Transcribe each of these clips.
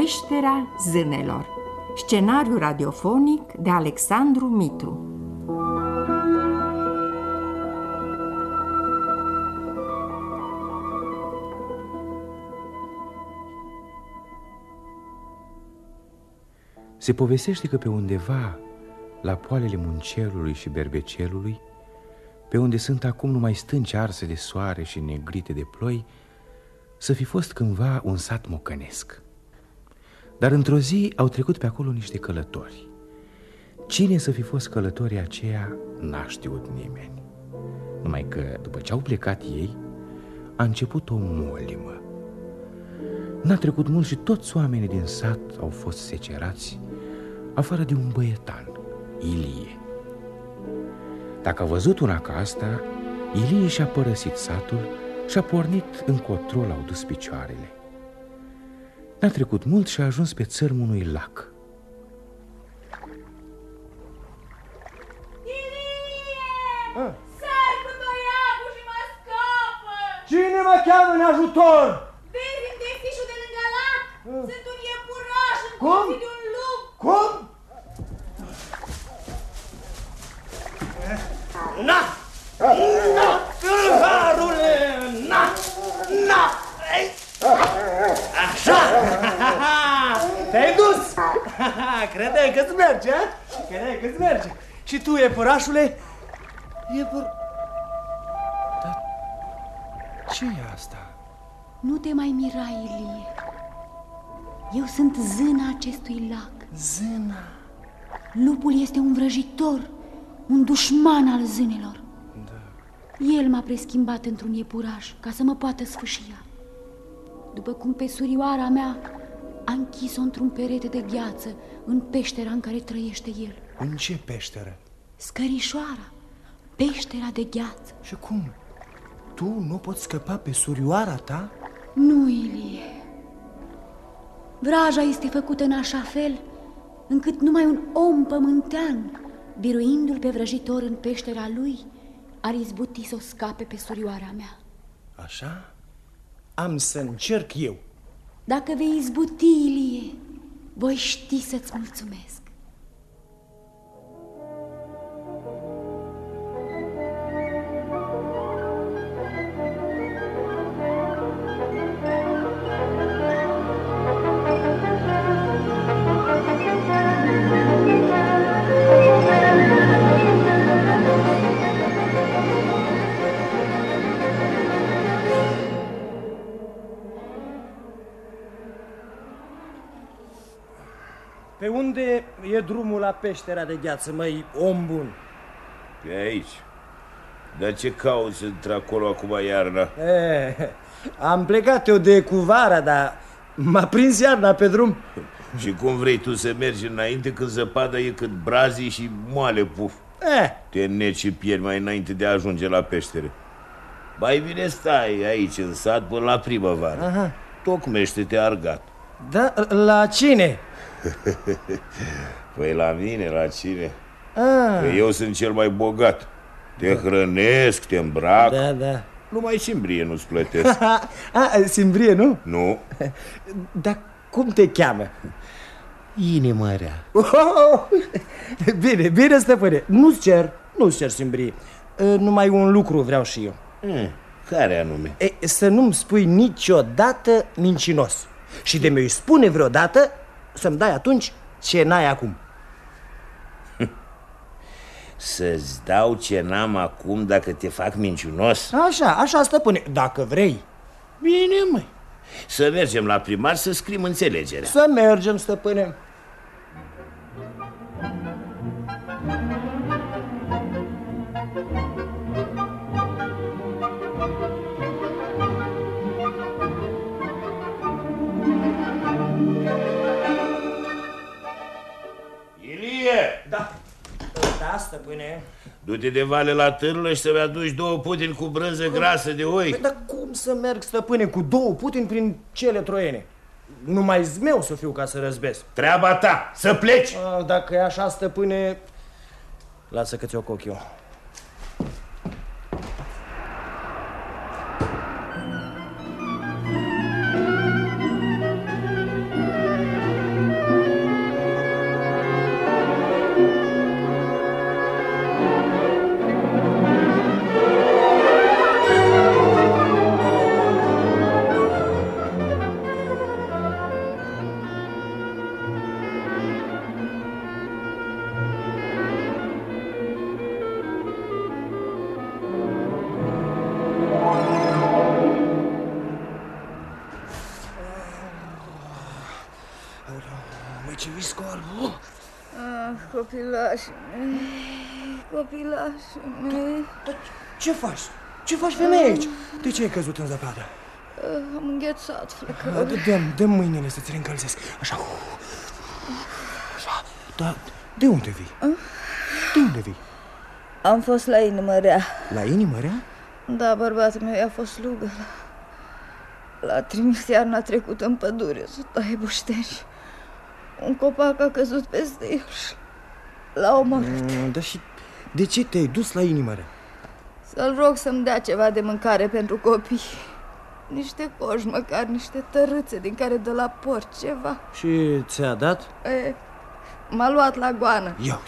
Peștera Zânelor Scenariu radiofonic de Alexandru Mitru Se povestește că pe undeva, la poalele muncelului și berbecelului, pe unde sunt acum numai stânci arse de soare și negrite de ploi, să fi fost cândva un sat mocănesc. Dar într-o zi au trecut pe acolo niște călători. Cine să fi fost călătorii aceia, n-a știut nimeni. Numai că, după ce au plecat ei, a început o molimă. N-a trecut mult și toți oamenii din sat au fost secerați, afară de un băietan, Ilie. Dacă a văzut una ca asta, Ilie și-a părăsit satul și a pornit încotro l-au dus picioarele. N-a trecut mult și a ajuns pe țărmul unui lac. Ah. Sar cu toiagul și mă scapă! Cine mă cheamă în ajutor? Vezi în fișul de lângă lac? Ah. Sunt un iepuraș în Cum? de un lup! Cum? Na! Na! Tâlharule! Na! Na! Ei! Așa! Te-ai dus! Credeai că-ți merge, a? Credeai că-ți merge. Și tu, iepurașule? Iepur... Dar ce e asta? Nu te mai mira, Ilie. Eu sunt zâna acestui lac. Zâna? Lupul este un vrăjitor, un dușman al zânelor. Da. El m-a preschimbat într-un iepuraș ca să mă poată sfâșia. După cum pe surioara mea a închis-o într-un perete de gheață în peștera în care trăiește el. În ce peșteră? Scărișoara, peștera de gheață. Și cum? Tu nu poți scăpa pe surioara ta? Nu, Ilie. Vraja este făcută în așa fel încât numai un om pământean, biruindu-l pe vrăjitor în peștera lui, ar izbuti să o scape pe surioara mea. Așa? Am să încerc eu. Dacă vei izbuti, Ilie, voi ști să-ți mulțumesc. La peștera de gheață, măi, om bun? Pe aici. Dar ce cauți într-acolo acum iarna? E, am plecat eu de cu vara, dar m-a prins iarna pe drum. Și cum vrei tu să mergi înainte când zăpada e cât brazii și moale puf? E. Te neci și pierd mai înainte de a ajunge la peștere. Mai bine stai aici în sat până la primăvară. Aha. Tocmește-te argat. Da, la cine? păi la mine, la cine? Ah. Că eu sunt cel mai bogat. Te hrănesc, te îmbrac. Da, da. Numai simbrie nu-ți plătesc. A, simbrie, nu? Nu. Dar cum te cheamă? Inimă rea. Oh, bine, bine, stăpâne. Nu-ți cer, nu-ți cer simbrie. Numai un lucru vreau și eu. Mm, care anume? E, să nu-mi spui niciodată mincinos. Și de mi-o spune vreodată să-mi dai atunci ce n-ai acum. Să-ți dau ce n-am acum dacă te fac minciunos? Așa, așa, stăpâne, dacă vrei. Bine, măi. Să mergem la primar să scrim înțelegerea. Să mergem, stăpâne. Stăpâne. Du-te de vale la târlă și să-mi aduci două putini cu brânză grasă de oi. Păi, dar cum să merg, stăpâne, cu două putin prin cele troiene? Numai zmeu să fiu ca să răzbesc. Treaba ta, să pleci! A, dacă e așa, stăpâne, lasă că ți-o coc eu. Copilașii mei, copilașii mei. Dar ce faci? Ce faci, femeie, aici? De ce ai căzut în zăpadă? Am înghețat, Da, flăcăule. Dă-mi, dă mâinile să ți le încălzesc. Așa. Așa. Dar de unde vii? De unde vii? Am fost la inimă rea. La inimă rea? Da, bărbatul meu a fost lugă. L-a trimis iarna trecută în pădure să taie bușteni. Un copac a căzut peste el și l-a omorât. Mm, Dar și de ce te-ai dus la inimă rea? Să-l rog să-mi dea ceva de mâncare pentru copii. Niște coși, măcar niște tărâțe din care dă la porc ceva. Și ți-a dat? E, m-a luat la goană. Ia.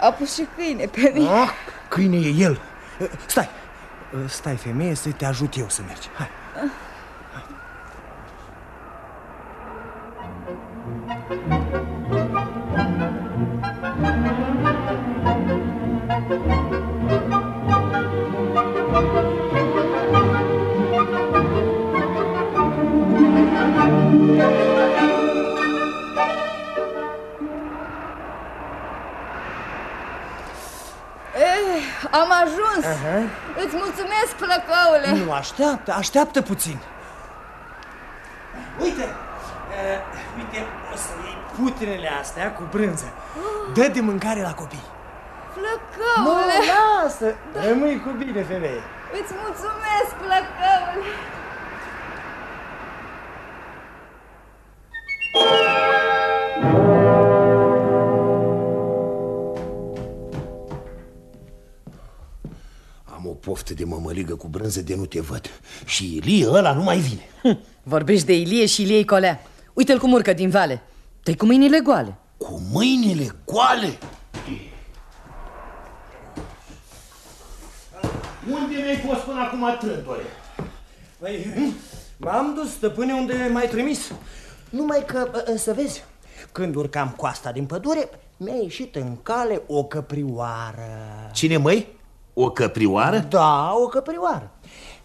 A pus și câine pe mine. Ah, câine e el. Eh, Stai. Eh, Stai, femeie, să te ajut eu să mergi. Hai. Așteaptă, așteaptă puțin. Uite, uh, uite, o să iei putinele astea cu brânză. Dă de mâncare la copii. Flăcăule, lasă, rămâi cu bine, femeie. îți mulțumesc, flăcăule. Am o poftă de mămăligă cu brânză de nu te văd. Și Ilie ăla nu mai vine. Vorbești de Ilie și Ilie Colea. Uite-l cum urcă din vale. te cu mâinile goale. Cu mâinile goale? Unde mi-ai fost până acum, trântore? Păi, m-am dus, stăpâne, unde m-ai trimis. Numai că, ă, ă, să vezi, când urcam coasta din pădure, mi-a ieșit în cale o căprioară. Cine, măi? O căprioară? Da, o căprioară.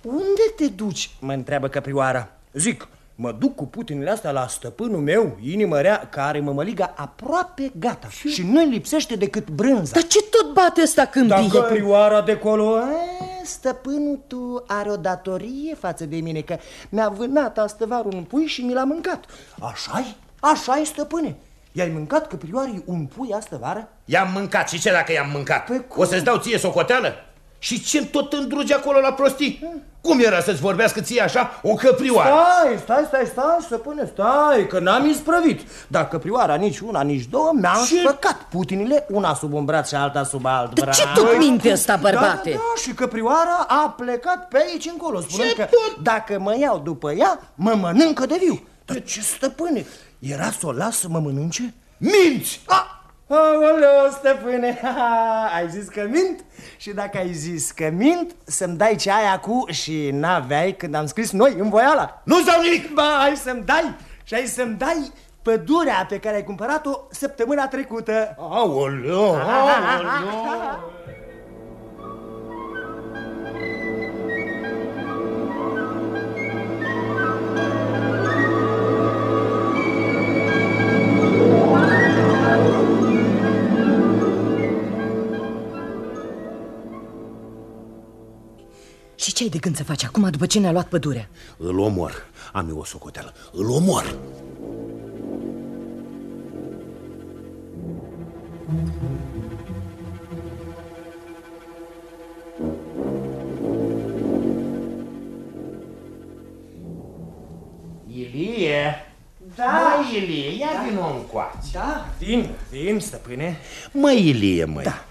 Unde te duci? Mă întreabă căprioara. Zic, mă duc cu putinile astea la stăpânul meu, inimă rea, care mămăliga aproape gata. Și, și nu-i lipsește decât brânza. Dar ce tot bate ăsta când Dar vii? căprioara de colo, e, stăpânul tu are o datorie față de mine, că mi-a vânat astăvarul un pui și mi l-a mâncat. Așa-i? Așa-i, stăpâne. I-ai mâncat căprioarii un pui astăvară? I-am mâncat. Și ce dacă i-am mâncat? Păi cum? o să-ți dau ție socoteală? Și ce tot îndruge acolo la prostii? Cum era să-ți vorbească ție așa o căprioară? Stai, stai, stai, stai, stăpâne, stai, că n-am isprăvit. Dar căprioara nici una, nici două mi-a Ce? spăcat putinile, una sub un braț și alta sub alt Dar braț. ce tot minte ăsta, bărbate? Da, da, da, și căprioara a plecat pe aici încolo, spunând Ce că tot? dacă mă iau după ea, mă mănâncă de viu. Dar ce stăpâne, era să o las să mă mănânce? Minți! A! Aoleu, stăpâne, ai zis că mint? Și dacă ai zis că mint, să-mi dai ce aia cu și n-aveai când am scris noi în voiala. Nu-ți dau nimic! Ba, ai să-mi dai și ai să-mi dai pădurea pe care ai cumpărat-o săptămâna trecută. Aoleu, aoleu! Și ce ai de gând să faci acum după ce ne-a luat pădurea? Îl omor. Am eu o socoteală. Îl omor. Ilie! Da! Măi, Ilie, ia da. vină încoace. Da, vin, vin, stăpâne. Măi, Ilie, măi. Da.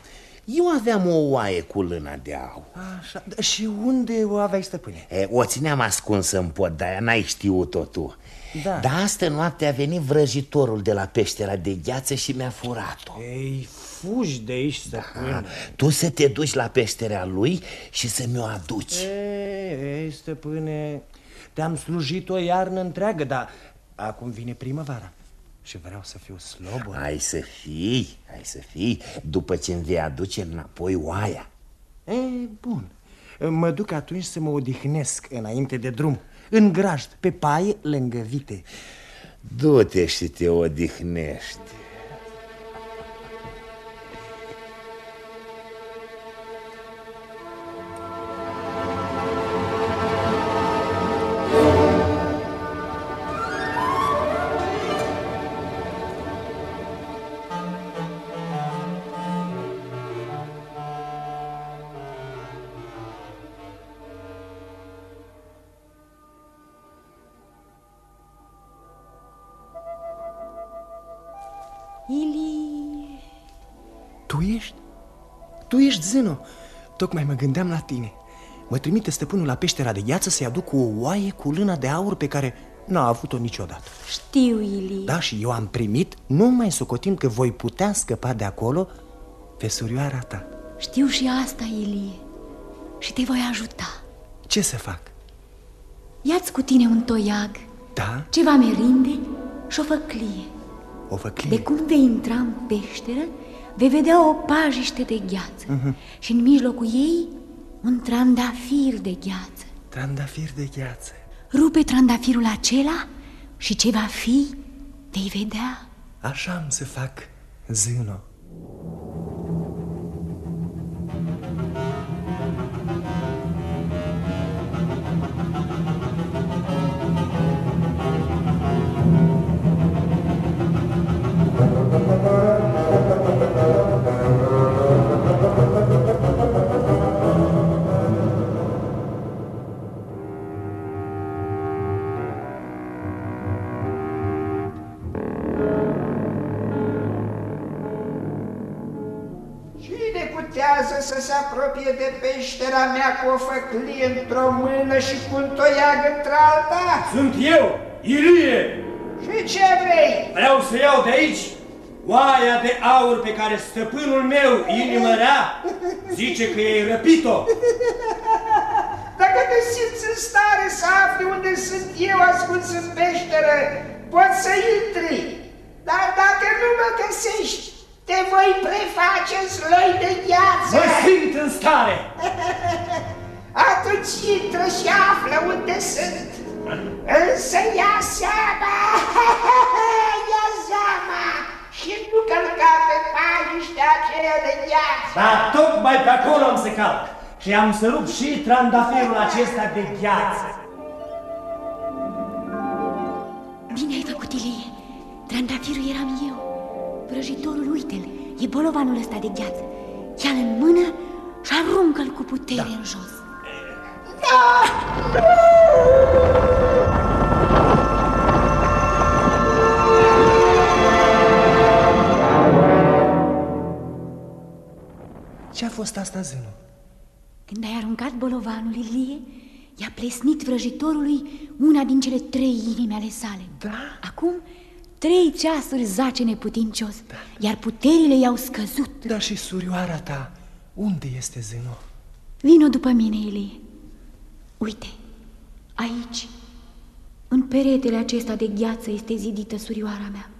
Eu aveam o oaie cu lâna de aur. Așa, da, și unde o aveai, stăpâne? E, o țineam ascunsă în pod, de-aia n-ai știut-o tu. Da. Dar astă noapte a venit vrăjitorul de la peștera de gheață și mi-a furat-o. Ei, fugi de aici, stăpâne. Ah, Tu să te duci la peșterea lui și să mi-o aduci. Ei, ei, stăpâne, te-am slujit o iarnă întreagă, dar acum vine primăvara și vreau să fiu slobod. Ai să fii, ai să fii, după ce îmi vei aduce înapoi oaia. E, bun. Mă duc atunci să mă odihnesc înainte de drum. În grajd, pe paie, lângă vite. Du-te și te odihnești. Ești? Tu ești, Zeno. Tocmai mă gândeam la tine. Mă trimite stăpânul la peștera de gheață să-i aduc o oaie cu lână de aur pe care n-a avut-o niciodată. Știu, Ilie. Da, și eu am primit, numai socotind că voi putea scăpa de acolo pe surioara ta. Știu și asta, Ilie. Și te voi ajuta. Ce să fac? Ia-ți cu tine un toiag, Da? ceva merinde și o făclie. O făclie? De cum vei intra în peșteră, vei vedea o pajiște de gheață Mhm. și în mijlocul ei un trandafir de gheață. Trandafir de gheață. Rupe trandafirul acela și ce va fi, vei vedea. Așa am să fac, Zeno. Cine putează să se apropie de peștera mea cu o făclie într-o mână și cu un toiag într-alta? Sunt eu, Ilie! Și ce vrei? Vreau să iau de aici oaia de aur pe care stăpânul meu, inimă rea, zice că ai răpit-o. Dacă te simți în stare să afli unde sunt eu ascuns în peșteră, poți să intri. Dar dacă nu mă găsești, te voi preface în sloi de gheață. Mă simt în stare! Atunci intră și află unde sunt. Însă ia seama, ia seama și nu călca pe pajiștea aceea de gheață. Dar tocmai pe acolo am să calc și am să rup și trandafirul acesta de gheață. Bine ai făcut, Ilie. Trandafirul eram eu. Vrăjitorul, uite-l, e bolovanul ăsta de gheață. Ia-l în mână și aruncă-l cu putere în jos. Ce a fost asta, Zeno? Când ai aruncat bolovanul, Ilie, i-a plesnit vrăjitorului una din cele trei inimi ale sale. Da? Acum, trei ceasuri zace neputincios, iar puterile i-au scăzut. Dar și surioara ta, unde este Zeno? Vino după mine, Ilie. Uite, aici, în peretele acesta de gheață este zidită surioara mea.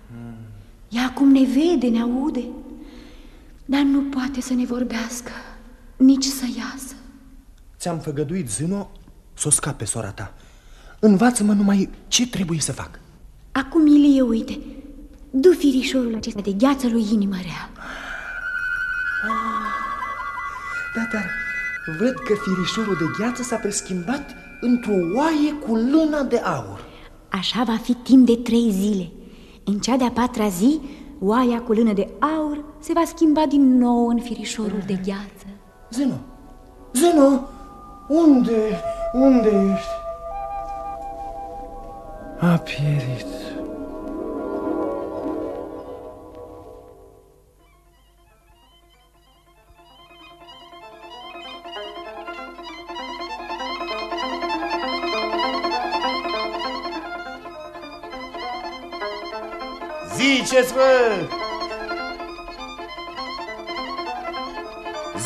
Ea acum ne vede, ne aude, dar nu poate să ne vorbească, nici să iasă. Ți-am făgăduit, Zeno, să o scap pe sora ta. Învață-mă numai ce trebuie să fac. Acum, Ilie, uite, du firișorul acesta de gheață lui inimă rea. Da, dar văd că firișorul de gheață s-a preschimbat într-o oaie cu lână de aur. Așa va fi timp de trei zile. În cea de-a patra zi, oaia cu lână de aur se va schimba din nou în firișorul de gheață. Zeno, Zeno, unde, unde ești? A pierit. Ziceți-vă!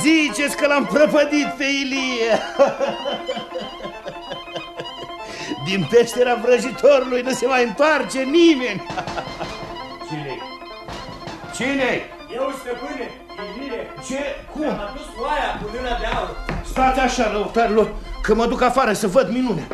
Ziceți că l-am prăpădit pe Ilie! Din peștera vrăjitorului nu se mai întoarce nimeni! Cine? Cine? Eu, stăpâne, Ilie. Ce? Cum? Am adus oaia cu lâna de aur. Stați așa, răutarilor, că mă duc afară să văd minune.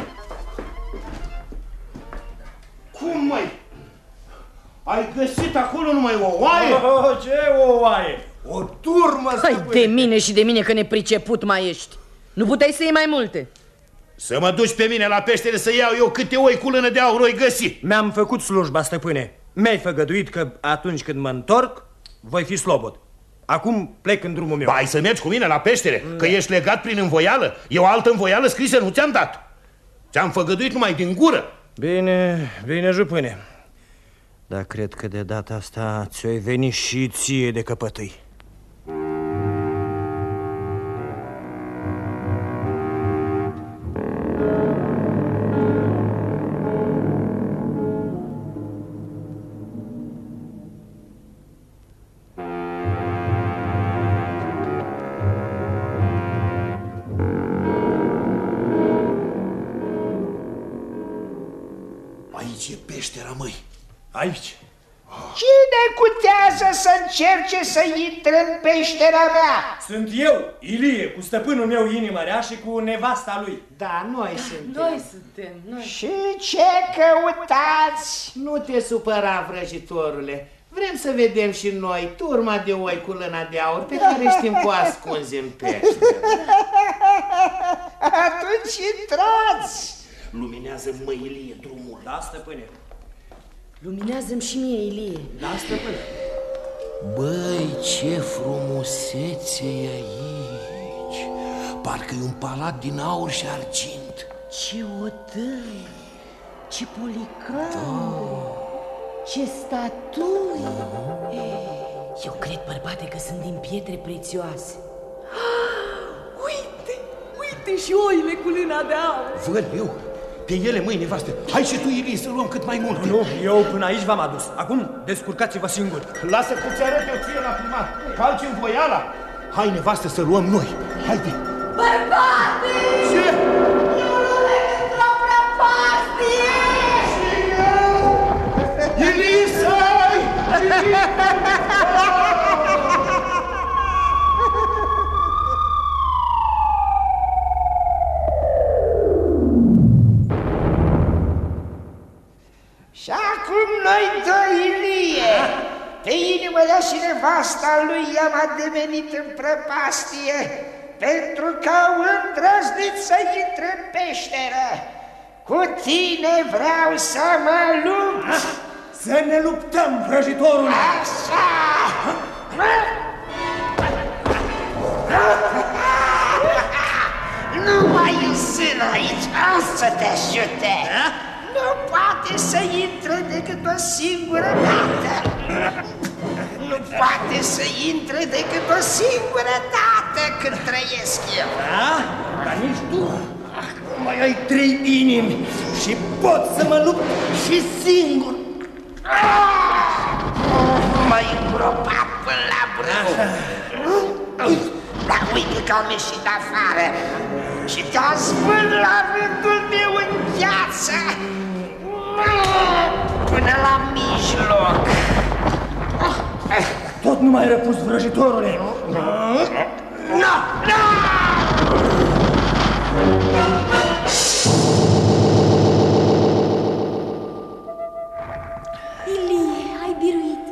Acolo numai o oaie? Oh, ce o oaie? O turmă, Hai stăpâne! de mine și de mine că nepriceput mai ești. Nu puteai să iei mai multe. Să mă duci pe mine la peștere să iau eu câte oi cu lână de aur oi găsi. Mi-am făcut slujba, stăpâne. Mi-ai făgăduit că atunci când mă întorc, voi fi slobod. Acum plec în drumul meu. Ba, ai să mergi cu mine la peștere, că ești legat prin învoială. E o altă învoială scrisă, nu ți-am dat. Ți-am făgăduit numai din gură. Bine, bine, jupâne. Dar cred că de data asta ți-o venit și ție de căpătâi. Să intre în peștera mea? Sunt eu, Ilie, cu stăpânul meu inima rea și cu nevasta lui. Da, noi suntem. Noi suntem, noi. Și ce căutați? Nu te supăra, vrăjitorule. Vrem să vedem și noi turma de oi cu lâna de aur pe care știm cu ascunzi în pește. Atunci intrați! Luminează măilie drumul. Da, stăpâne. Luminează-mi și mie, Ilie. Da, stăpâne. Băi, ce frumusețe e aici. Parcă e un palat din aur și argint. Ce odăi, ce policrame, ce statui. Eu cred, bărbate, că sunt din pietre prețioase. Uite, uite și oile cu lâna de aur. Văd eu. Pe ele, mâine, nevastă. Hai și tu, Ilie, să luăm cât mai multe. Nu, eu până aici v-am adus. Acum descurcați-vă singuri. Lasă că ți arăt eu ție la primar. Calci în voiala. Hai, nevastă, să luăm noi. Haide. Bărbate! Ce? Eu nu într-o prăpastie! Elisa! Și inimă și nevasta lui i-am ademenit în prăpastie pentru că au îndrăznit să intre în peșteră. Cu tine vreau să mă lupt. Să ne luptăm, vrăjitorule! Așa! Nu mai însân aici, să te ajute! Nu poate să intre decât o singură dată! Nu poate să intre decât o singură dată când trăiesc eu! Da? Dar nici tu. Acum mai ai trei inimi și pot să mă lupt și singur. Mai îngropat până la brâu! Dar uite că am ieșit afară și te-am spus la rândul meu în gheață până la mijloc. Tot nu mai răpus vrăjitorule. Nu, nu! Ilie, ai biruit.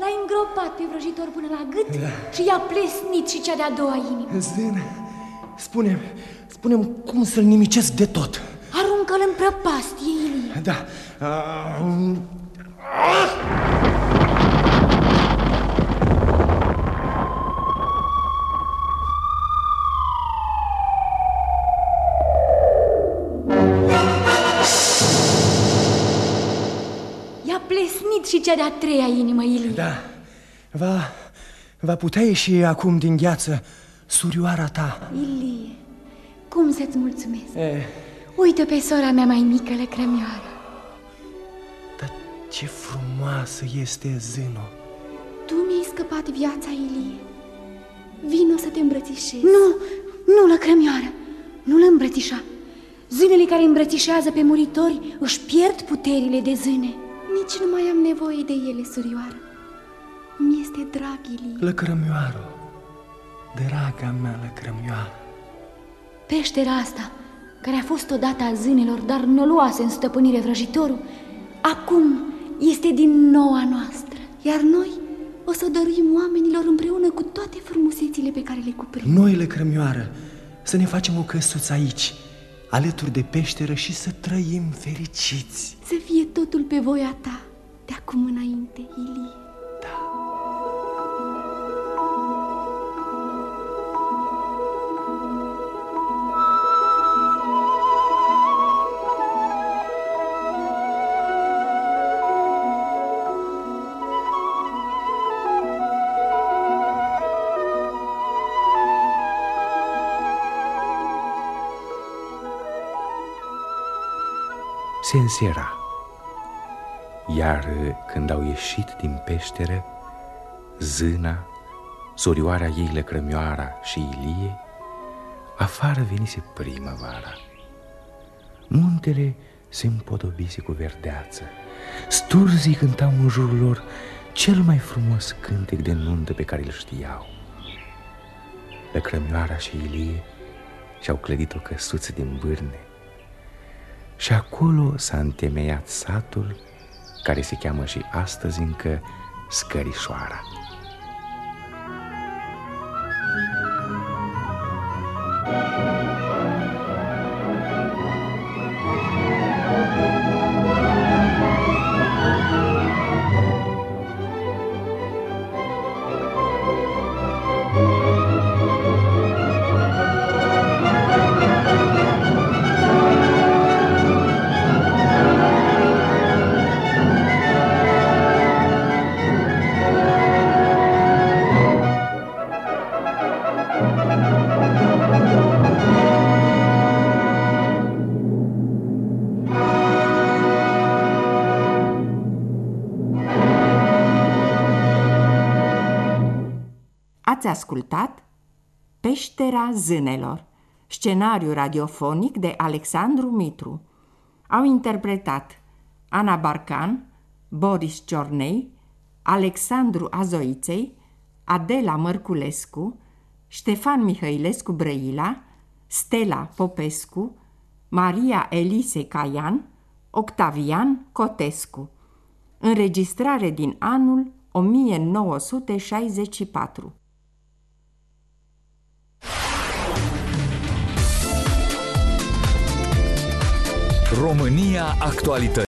L-ai îngropat pe vrăjitor până la gât și i-a plesnit și cea de-a doua inimă. Zân, spune spune cum să-l nimicesc de tot. Aruncă-l în prăpastie, Ilie. Da. Uh, cea de-a treia inimă, Ilie. da. Va, va putea ieși acum din gheață surioara ta. Ilie, cum să-ți mulțumesc? E, Uită pe sora mea mai mică, lăcrămioară. dar ce frumoasă este Zeno. Tu mi-ai scăpat viața, Ilie. Vino să te îmbrățișez. Nu, nu, lăcrămioară, nu-l îmbrățișa. Zânele care îmbrățișează pe muritori își pierd puterile de zâne. Nici nu mai am nevoie de ele, surioară. Mi este drag, Ilie. Lăcrămioară, draga mea lăcrămioară. Peștera asta, care a fost odată a zânelor, dar nu o luase în stăpânire vrăjitorul, acum este din noua noastră. Iar noi o să o dăruim oamenilor împreună cu toate frumusețile pe care le cuprind. Noi, lăcrămioară, să ne facem o căsuță aici, alături de peșteră și să trăim fericiți. Să fie totul pe voia ta, de acum înainte, Ilie. Se însera. Iar când au ieșit din peșteră, Zâna, sorioara ei lăcrămioara și Ilie, afară venise primăvara. Muntele se împodobise cu verdeață, sturzii cântau în jurul lor cel mai frumos cântec de nuntă pe care îl știau. Lăcrămioara și Ilie și-au clădit o căsuță din bârne și acolo s-a întemeiat satul care se cheamă și astăzi încă Scărișoara. Ați ascultat Peștera Zânelor, scenariu radiofonic de Alexandru Mitru. Au interpretat Ana Barcan, Boris Ciornei, Alexandru Azoiței, Adela Mărculescu, Ștefan Mihăilescu Brăila, Stella Popescu, Maria Elise Caian, Octavian Cotescu. Înregistrare din anul 1964. România Actualități